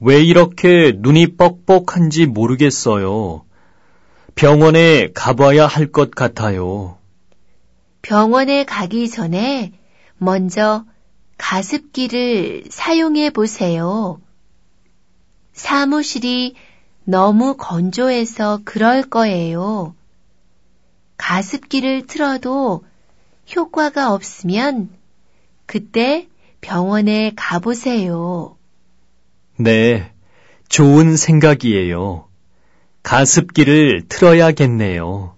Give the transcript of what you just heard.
왜 이렇게 눈이 뻑뻑한지 모르겠어요. 병원에 가봐야 할 것 같아요. 병원에 가기 전에 먼저 가습기를 사용해 보세요. 사무실이 너무 건조해서 그럴 거예요. 가습기를 틀어도 효과가 없으면 그때 병원에 가보세요. 네, 좋은 생각이에요. 가습기를 틀어야겠네요.